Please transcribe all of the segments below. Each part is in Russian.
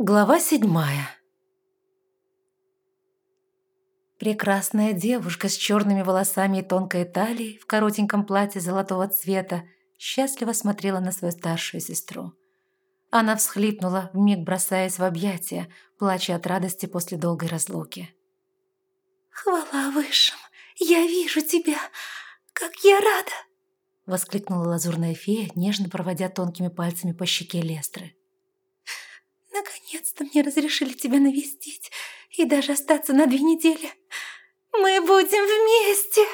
Глава седьмая Прекрасная девушка с черными волосами и тонкой талией в коротеньком платье золотого цвета счастливо смотрела на свою старшую сестру. Она всхлипнула, вмиг бросаясь в объятия, плача от радости после долгой разлуки. «Хвала высшим! Я вижу тебя! Как я рада!» Воскликнула лазурная фея, нежно проводя тонкими пальцами по щеке Лестры. Наконец-то мне разрешили тебя навестить и даже остаться на две недели. Мы будем вместе!»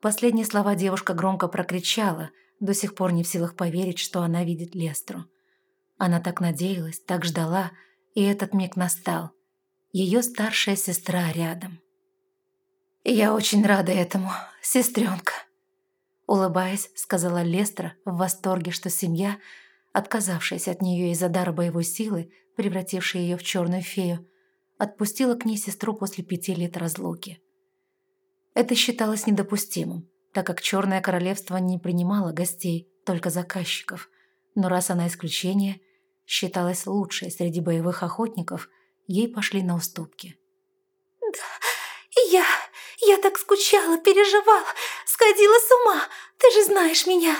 Последние слова девушка громко прокричала, до сих пор не в силах поверить, что она видит Лестру. Она так надеялась, так ждала, и этот миг настал. Ее старшая сестра рядом. «Я очень рада этому, сестренка», улыбаясь, сказала Лестра в восторге, что семья – отказавшаяся от нее из-за дара боевой силы, превратившая ее в черную фею, отпустила к ней сестру после пяти лет разлуки. Это считалось недопустимым, так как Черное Королевство не принимало гостей, только заказчиков, но раз она исключение, считалась лучшей среди боевых охотников, ей пошли на уступки. «Да, я... я так скучала, переживала, сходила с ума, ты же знаешь меня!»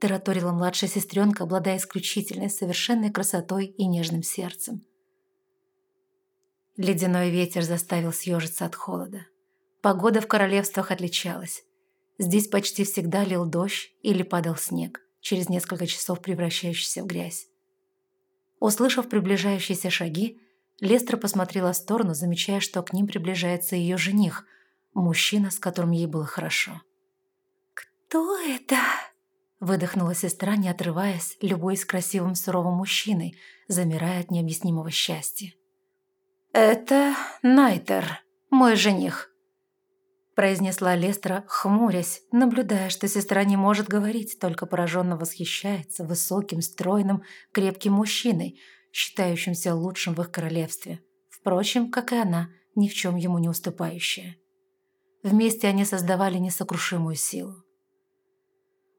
Тараторила младшая сестренка, обладая исключительной, совершенной красотой и нежным сердцем. Ледяной ветер заставил съежиться от холода. Погода в королевствах отличалась. Здесь почти всегда лил дождь или падал снег, через несколько часов превращающийся в грязь. Услышав приближающиеся шаги, Лестра посмотрела в сторону, замечая, что к ним приближается ее жених, мужчина, с которым ей было хорошо. «Кто это?» Выдохнула сестра, не отрываясь, любуясь красивым суровым мужчиной, замирая от необъяснимого счастья. «Это Найтер, мой жених», произнесла Лестра, хмурясь, наблюдая, что сестра не может говорить, только пораженно восхищается высоким, стройным, крепким мужчиной, считающимся лучшим в их королевстве. Впрочем, как и она, ни в чем ему не уступающая. Вместе они создавали несокрушимую силу.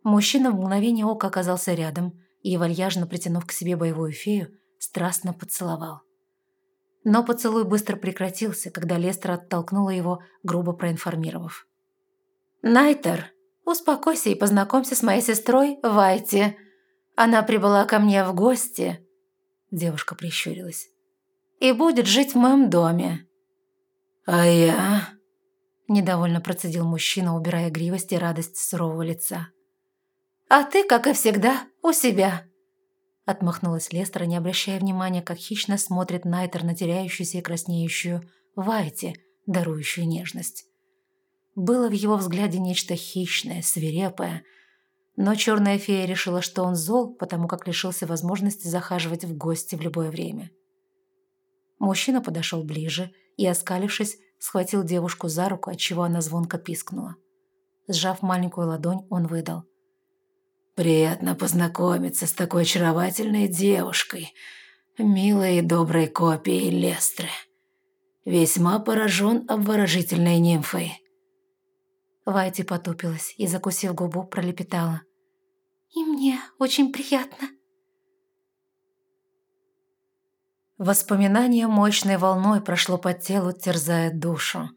Мужчина в мгновение ока оказался рядом и, вальяжно притянув к себе боевую фею, страстно поцеловал. Но поцелуй быстро прекратился, когда Лестер оттолкнула его, грубо проинформировав. «Найтер, успокойся и познакомься с моей сестрой Вайти. Она прибыла ко мне в гости», – девушка прищурилась, – «и будет жить в моем доме». «А я?» – недовольно процедил мужчина, убирая гривость и радость сурового лица. А ты, как и всегда, у себя». Отмахнулась Лестра, не обращая внимания, как хищно смотрит Найтер на теряющуюся и краснеющую Вайти, дарующую нежность. Было в его взгляде нечто хищное, свирепое, но черная фея решила, что он зол, потому как лишился возможности захаживать в гости в любое время. Мужчина подошел ближе и, оскалившись, схватил девушку за руку, отчего она звонко пискнула. Сжав маленькую ладонь, он выдал. Приятно познакомиться с такой очаровательной девушкой, милой и доброй копией Лестры. Весьма поражен обворожительной нимфой». Вайти потупилась и, закусив губу, пролепетала. «И мне очень приятно». Воспоминание мощной волной прошло по телу, терзая душу.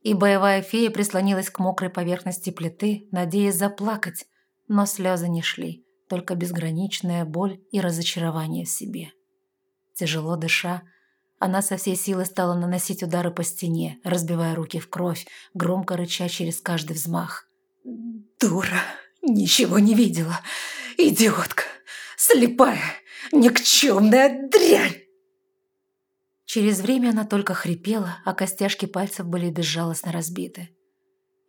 И боевая фея прислонилась к мокрой поверхности плиты, надеясь заплакать, но слезы не шли, только безграничная боль и разочарование в себе. Тяжело дыша, она со всей силы стала наносить удары по стене, разбивая руки в кровь, громко рыча через каждый взмах. «Дура! Ничего не видела! Идиотка! Слепая! Никчемная дрянь!» Через время она только хрипела, а костяшки пальцев были безжалостно разбиты.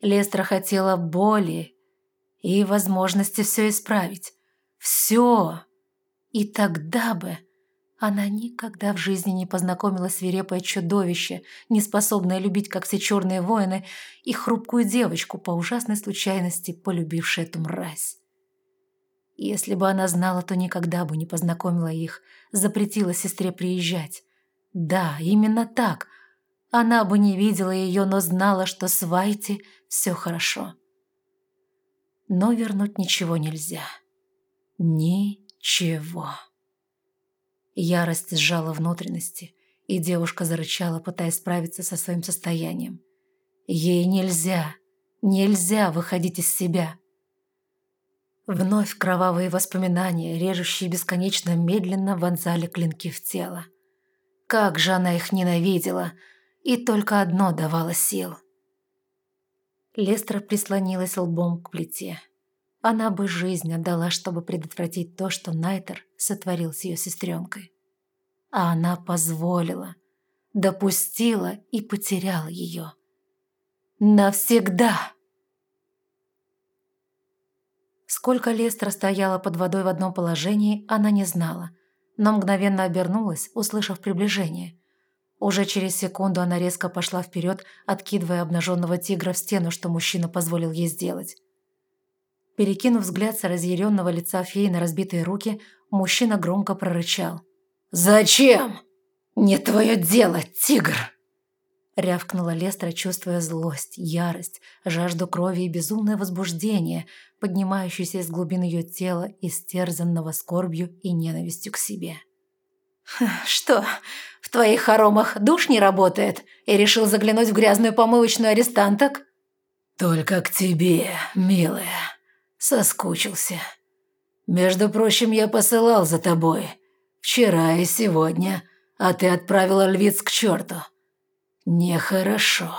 Лестра хотела боли и возможности все исправить. Все. И тогда бы она никогда в жизни не познакомила свирепое чудовище, не способное любить, как все черные воины, и хрупкую девочку, по ужасной случайности полюбившую эту мразь. Если бы она знала, то никогда бы не познакомила их, запретила сестре приезжать. Да, именно так. Она бы не видела ее, но знала, что с Вайти все хорошо но вернуть ничего нельзя. Ничего. Ярость сжала внутренности, и девушка зарычала, пытаясь справиться со своим состоянием. Ей нельзя, нельзя выходить из себя. Вновь кровавые воспоминания, режущие бесконечно медленно, вонзали клинки в тело. Как же она их ненавидела, и только одно давало сил. Лестра прислонилась лбом к плите. Она бы жизнь отдала, чтобы предотвратить то, что Найтер сотворил с ее сестренкой. А она позволила, допустила и потеряла ее. Навсегда! Сколько Лестра стояла под водой в одном положении, она не знала, но мгновенно обернулась, услышав приближение. Уже через секунду она резко пошла вперед, откидывая обнаженного тигра в стену, что мужчина позволил ей сделать. Перекинув взгляд с разъяренного лица феи на разбитые руки, мужчина громко прорычал. «Зачем? Не твое дело, тигр!» Рявкнула Лестра, чувствуя злость, ярость, жажду крови и безумное возбуждение, поднимающееся из глубин ее тела, истерзанного скорбью и ненавистью к себе. «Что, в твоих хоромах душ не работает и решил заглянуть в грязную помывочную арестанток?» «Только к тебе, милая», Соскучился. Между прочим, я посылал за тобой. Вчера и сегодня, а ты отправила львиц к черту. Нехорошо.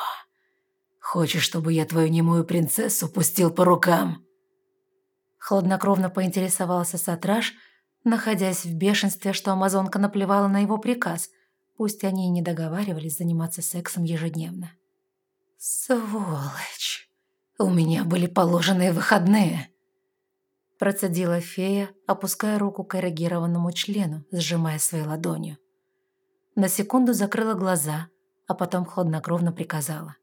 Хочешь, чтобы я твою немую принцессу пустил по рукам?» Хладнокровно поинтересовался Сатраж, находясь в бешенстве, что амазонка наплевала на его приказ, пусть они и не договаривались заниматься сексом ежедневно. «Сволочь! У меня были положенные выходные!» Процедила фея, опуская руку к эрегированному члену, сжимая своей ладонью. На секунду закрыла глаза, а потом хладнокровно приказала.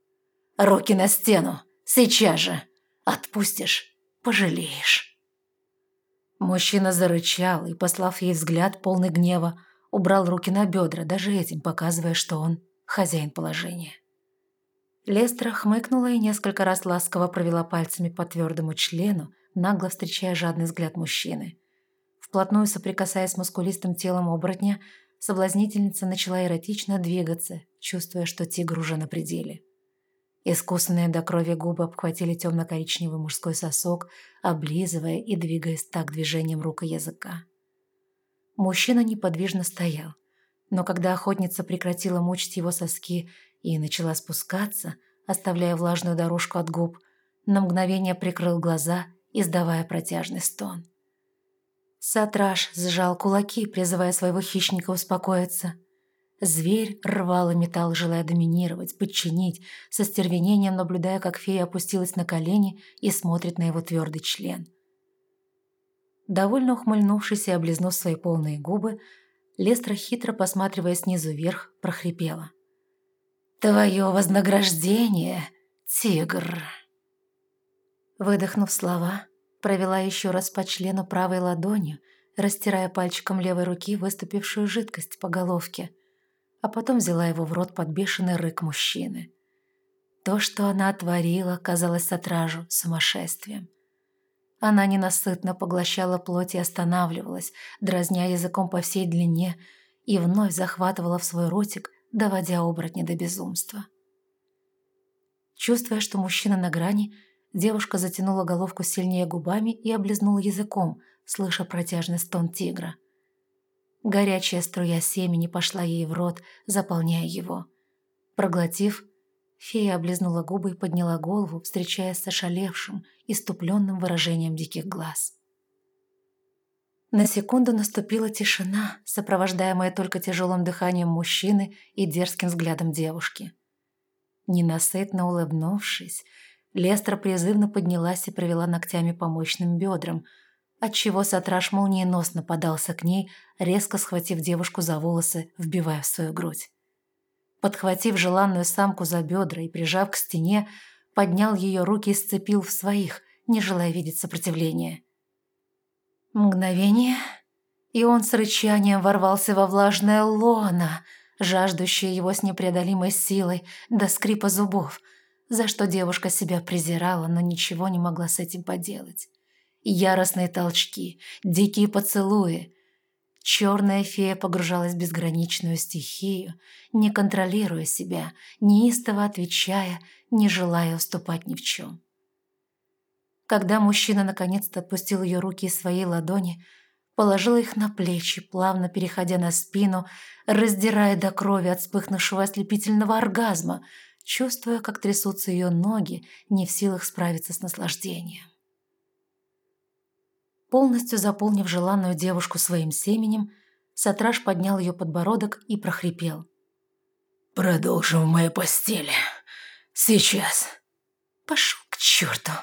«Руки на стену! Сейчас же! Отпустишь – пожалеешь!» Мужчина зарычал и, послав ей взгляд полный гнева, убрал руки на бедра, даже этим показывая, что он хозяин положения. Лестра хмыкнула и несколько раз ласково провела пальцами по твердому члену, нагло встречая жадный взгляд мужчины. Вплотную соприкасаясь с мускулистым телом оборотня, соблазнительница начала эротично двигаться, чувствуя, что тигр уже на пределе. Искусанные до крови губы обхватили темно-коричневый мужской сосок, облизывая и двигаясь так движением рук и языка. Мужчина неподвижно стоял, но когда охотница прекратила мучить его соски и начала спускаться, оставляя влажную дорожку от губ, на мгновение прикрыл глаза издавая протяжный стон. Сатраш сжал кулаки, призывая своего хищника успокоиться. Зверь рвал и металл, желая доминировать, подчинить, со стервенением наблюдая, как фея опустилась на колени и смотрит на его твердый член. Довольно ухмыльнувшись и облизнув свои полные губы, Лестра, хитро посматривая снизу вверх, прохрипела. «Твое вознаграждение, тигр!» Выдохнув слова, провела еще раз по члену правой ладонью, растирая пальчиком левой руки выступившую жидкость по головке, а потом взяла его в рот под бешеный рык мужчины. То, что она отворила, казалось Сатражу сумасшествием. Она ненасытно поглощала плоть и останавливалась, дразня языком по всей длине, и вновь захватывала в свой ротик, доводя оборотня до безумства. Чувствуя, что мужчина на грани, Девушка затянула головку сильнее губами и облизнула языком, слыша протяжный стон тигра. Горячая струя семени пошла ей в рот, заполняя его. Проглотив, фея облизнула губы и подняла голову, встречаясь с ошалевшим, иступленным выражением диких глаз. На секунду наступила тишина, сопровождаемая только тяжелым дыханием мужчины и дерзким взглядом девушки. Ненасытно улыбнувшись, Лестра призывно поднялась и провела ногтями по мощным бедрам, отчего Сатраш молниеносно подался к ней, резко схватив девушку за волосы, вбивая в свою грудь. Подхватив желанную самку за бедра и прижав к стене, поднял ее руки и сцепил в своих, не желая видеть сопротивления. Мгновение, и он с рычанием ворвался во влажное лоно, жаждущее его с непреодолимой силой до скрипа зубов – за что девушка себя презирала, но ничего не могла с этим поделать. Яростные толчки, дикие поцелуи. черная фея погружалась в безграничную стихию, не контролируя себя, неистово отвечая, не желая уступать ни в чем. Когда мужчина наконец-то отпустил ее руки из своей ладони, положил их на плечи, плавно переходя на спину, раздирая до крови от вспыхнувшего ослепительного оргазма, чувствуя, как трясутся ее ноги, не в силах справиться с наслаждением. Полностью заполнив желанную девушку своим семенем, Сатраш поднял ее подбородок и прохрипел. «Продолжим в моей постели. Сейчас». «Пошел к черту!»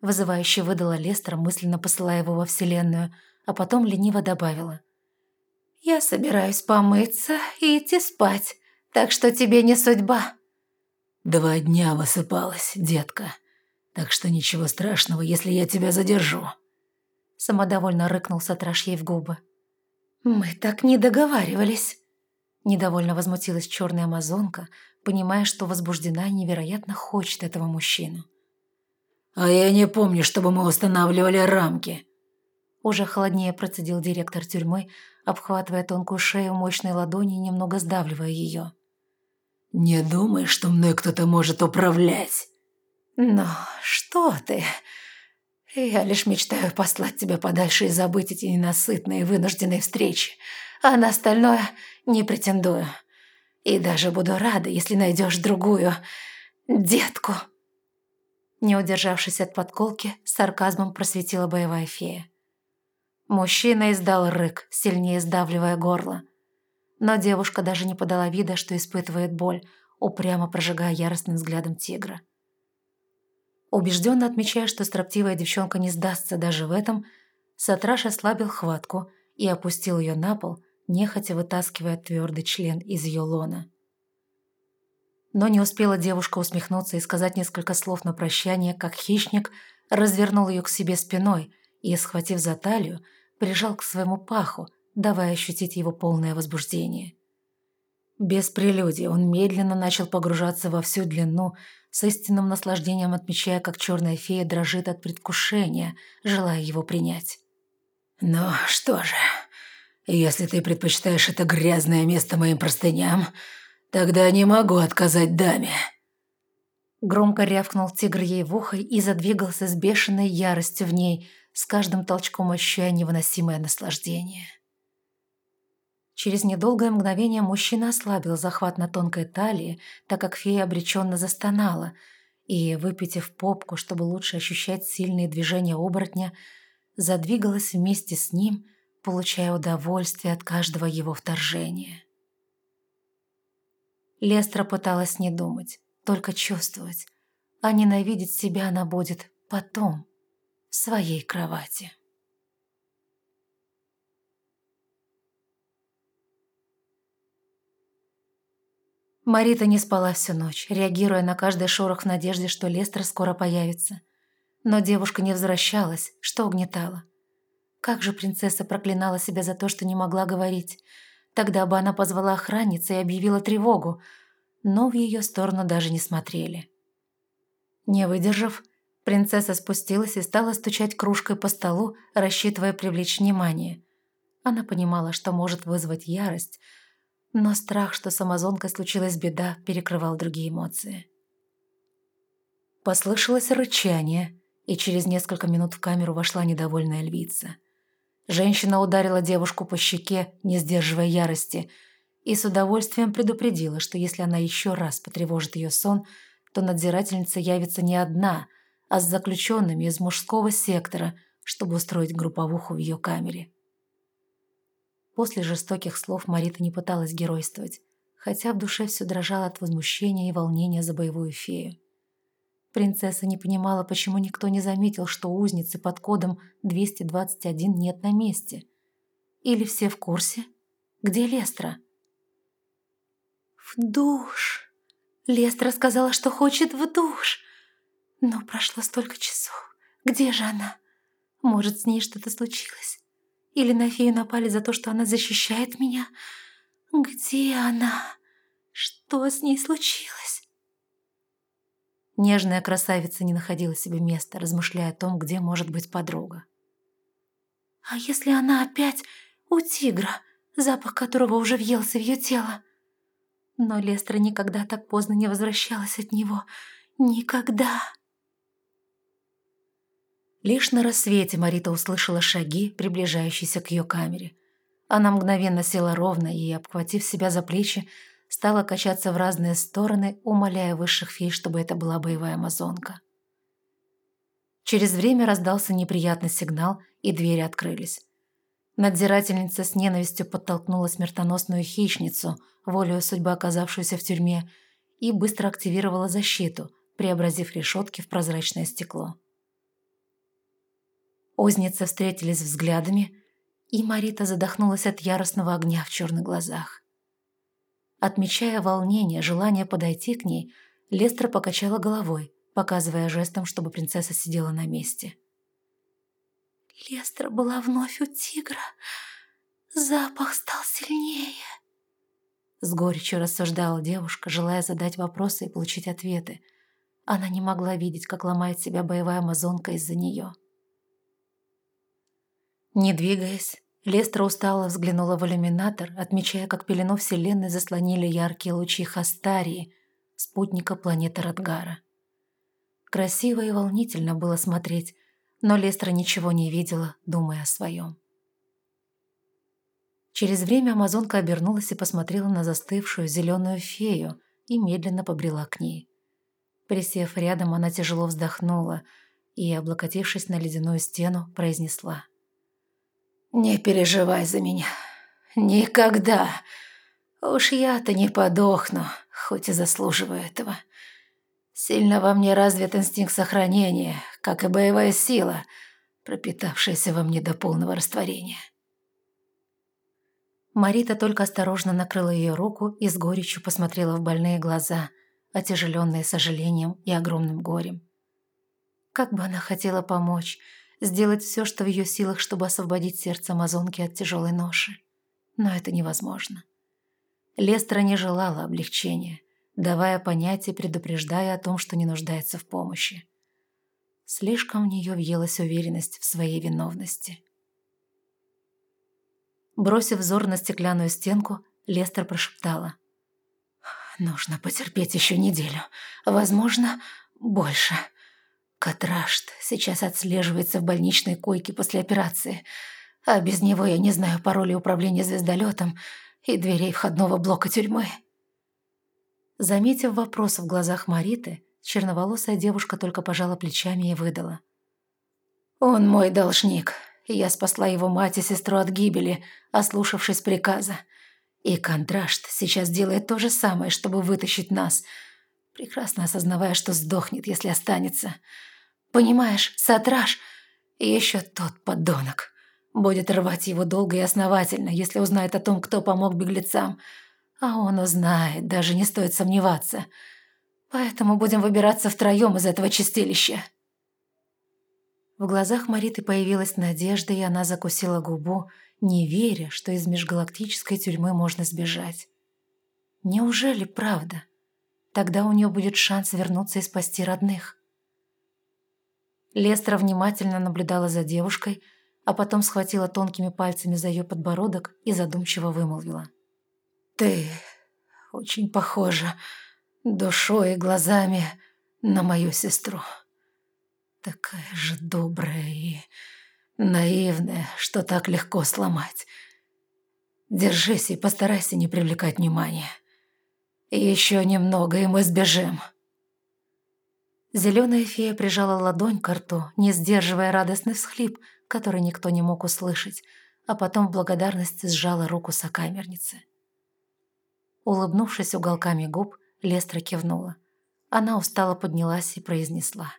Вызывающе выдала Лестер, мысленно посылая его во Вселенную, а потом лениво добавила. «Я собираюсь помыться и идти спать, так что тебе не судьба». «Два дня высыпалась, детка, так что ничего страшного, если я тебя задержу». Самодовольно рыкнул Сатраш ей в губы. «Мы так не договаривались». Недовольно возмутилась черная амазонка, понимая, что возбуждена и невероятно хочет этого мужчину. «А я не помню, чтобы мы устанавливали рамки». Уже холоднее процедил директор тюрьмы, обхватывая тонкую шею мощной ладони и немного сдавливая ее. «Не думай, что мной кто-то может управлять». «Но что ты? Я лишь мечтаю послать тебя подальше и забыть эти ненасытные вынужденные встречи, а на остальное не претендую. И даже буду рада, если найдешь другую детку». Не удержавшись от подколки, сарказмом просветила боевая фея. Мужчина издал рык, сильнее сдавливая горло. Но девушка даже не подала вида, что испытывает боль, упрямо прожигая яростным взглядом тигра. Убежденно отмечая, что строптивая девчонка не сдастся даже в этом, Сатраш ослабил хватку и опустил ее на пол, нехотя вытаскивая твердый член из ее лона. Но не успела девушка усмехнуться и сказать несколько слов на прощание, как хищник развернул ее к себе спиной и, схватив за талию, прижал к своему паху, давая ощутить его полное возбуждение. Без прелюдии он медленно начал погружаться во всю длину, с истинным наслаждением отмечая, как черная фея дрожит от предвкушения, желая его принять. «Ну что же, если ты предпочитаешь это грязное место моим простыням, «Тогда не могу отказать даме». Громко рявкнул тигр ей в ухо и задвигался с бешеной яростью в ней, с каждым толчком ощущая невыносимое наслаждение. Через недолгое мгновение мужчина ослабил захват на тонкой талии, так как фея обреченно застонала, и, выпитив попку, чтобы лучше ощущать сильные движения оборотня, задвигалась вместе с ним, получая удовольствие от каждого его вторжения. Лестра пыталась не думать, только чувствовать, а ненавидеть себя она будет потом, в своей кровати. Марита не спала всю ночь, реагируя на каждый шорох в надежде, что Лестер скоро появится. Но девушка не возвращалась, что угнетало. Как же принцесса проклинала себя за то, что не могла говорить – Тогда бы она позвала охранницы и объявила тревогу, но в ее сторону даже не смотрели. Не выдержав, принцесса спустилась и стала стучать кружкой по столу, рассчитывая привлечь внимание. Она понимала, что может вызвать ярость, но страх, что с амазонкой случилась беда, перекрывал другие эмоции. Послышалось рычание, и через несколько минут в камеру вошла недовольная львица – Женщина ударила девушку по щеке, не сдерживая ярости, и с удовольствием предупредила, что если она еще раз потревожит ее сон, то надзирательница явится не одна, а с заключенными из мужского сектора, чтобы устроить групповуху в ее камере. После жестоких слов Марита не пыталась геройствовать, хотя в душе все дрожало от возмущения и волнения за боевую фею. Принцесса не понимала, почему никто не заметил, что узницы под кодом 221 нет на месте. Или все в курсе? Где Лестра? «В душ!» Лестра сказала, что хочет в душ. Но прошло столько часов. Где же она? Может, с ней что-то случилось? Или на фею напали за то, что она защищает меня? Где она? Что с ней случилось? Нежная красавица не находила себе места, размышляя о том, где может быть подруга. «А если она опять у тигра, запах которого уже въелся в ее тело. Но Лестра никогда так поздно не возвращалась от него. Никогда. Лишь на рассвете Марита услышала шаги, приближающиеся к ее камере. Она мгновенно села ровно и, обхватив себя за плечи, стала качаться в разные стороны, умоляя высших фей, чтобы это была боевая амазонка. Через время раздался неприятный сигнал, и двери открылись. Надзирательница с ненавистью подтолкнула смертоносную хищницу, волею судьбы оказавшуюся в тюрьме, и быстро активировала защиту, преобразив решетки в прозрачное стекло. Узницы встретились взглядами, и Марита задохнулась от яростного огня в черных глазах. Отмечая волнение, желание подойти к ней, Лестра покачала головой, показывая жестом, чтобы принцесса сидела на месте. Лестра была вновь у тигра. Запах стал сильнее. С горечью рассуждала девушка, желая задать вопросы и получить ответы. Она не могла видеть, как ломает себя боевая амазонка из-за нее. Не двигаясь, Лестра устало взглянула в иллюминатор, отмечая, как пелену Вселенной заслонили яркие лучи Хастарии, спутника планеты Радгара. Красиво и волнительно было смотреть, но Лестра ничего не видела, думая о своем. Через время амазонка обернулась и посмотрела на застывшую зеленую фею и медленно побрела к ней. Присев рядом, она тяжело вздохнула и, облокотившись на ледяную стену, произнесла. «Не переживай за меня. Никогда. Уж я-то не подохну, хоть и заслуживаю этого. Сильно во мне развит инстинкт сохранения, как и боевая сила, пропитавшаяся во мне до полного растворения». Марита только осторожно накрыла ее руку и с горечью посмотрела в больные глаза, отяжеленные сожалением и огромным горем. Как бы она хотела помочь, сделать все, что в ее силах, чтобы освободить сердце Амазонки от тяжелой ноши. Но это невозможно. Лестра не желала облегчения, давая понять предупреждая о том, что не нуждается в помощи. Слишком в нее въелась уверенность в своей виновности. Бросив взор на стеклянную стенку, Лестер прошептала. «Нужно потерпеть еще неделю. Возможно, больше. Катрашт сейчас отслеживается в больничной койке после операции, а без него я не знаю пароля управления звездолетом и дверей входного блока тюрьмы. Заметив вопрос в глазах Мариты, черноволосая девушка только пожала плечами и выдала. «Он мой должник. Я спасла его мать и сестру от гибели, ослушавшись приказа. И Контрашт сейчас делает то же самое, чтобы вытащить нас, прекрасно осознавая, что сдохнет, если останется». Понимаешь, Сатраш еще тот подонок. Будет рвать его долго и основательно, если узнает о том, кто помог беглецам. А он узнает, даже не стоит сомневаться. Поэтому будем выбираться втроем из этого чистилища». В глазах Мариты появилась надежда, и она закусила губу, не веря, что из межгалактической тюрьмы можно сбежать. Неужели правда? Тогда у нее будет шанс вернуться и спасти родных. Лестра внимательно наблюдала за девушкой, а потом схватила тонкими пальцами за ее подбородок и задумчиво вымолвила. «Ты очень похожа душой и глазами на мою сестру. Такая же добрая и наивная, что так легко сломать. Держись и постарайся не привлекать внимания. Еще немного, и мы сбежим». Зеленая фея прижала ладонь к рту, не сдерживая радостный всхлип, который никто не мог услышать, а потом в благодарность сжала руку сокамерницы. Улыбнувшись уголками губ, Лестра кивнула. Она устало поднялась и произнесла.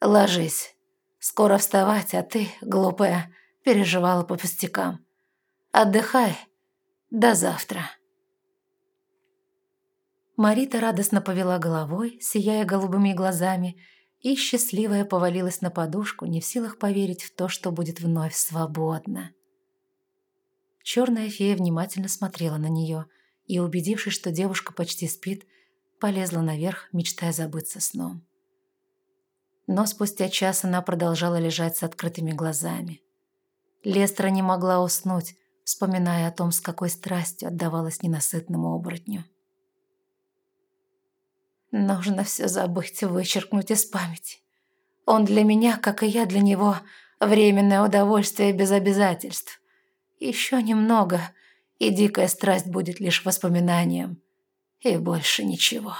«Ложись. Скоро вставать, а ты, глупая, переживала по пустякам. Отдыхай. До завтра». Марита радостно повела головой, сияя голубыми глазами, и счастливая повалилась на подушку, не в силах поверить в то, что будет вновь свободна. Черная фея внимательно смотрела на нее и, убедившись, что девушка почти спит, полезла наверх, мечтая забыться сном. Но спустя час она продолжала лежать с открытыми глазами. Лестра не могла уснуть, вспоминая о том, с какой страстью отдавалась ненасытному оборотню. Нужно все забыть, вычеркнуть из памяти. Он для меня, как и я для него, временное удовольствие без обязательств. Еще немного, и дикая страсть будет лишь воспоминанием, и больше ничего.